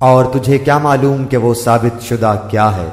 اور تجھے کیا معلوم کہ وہ ثابت شدہ کیا ہے؟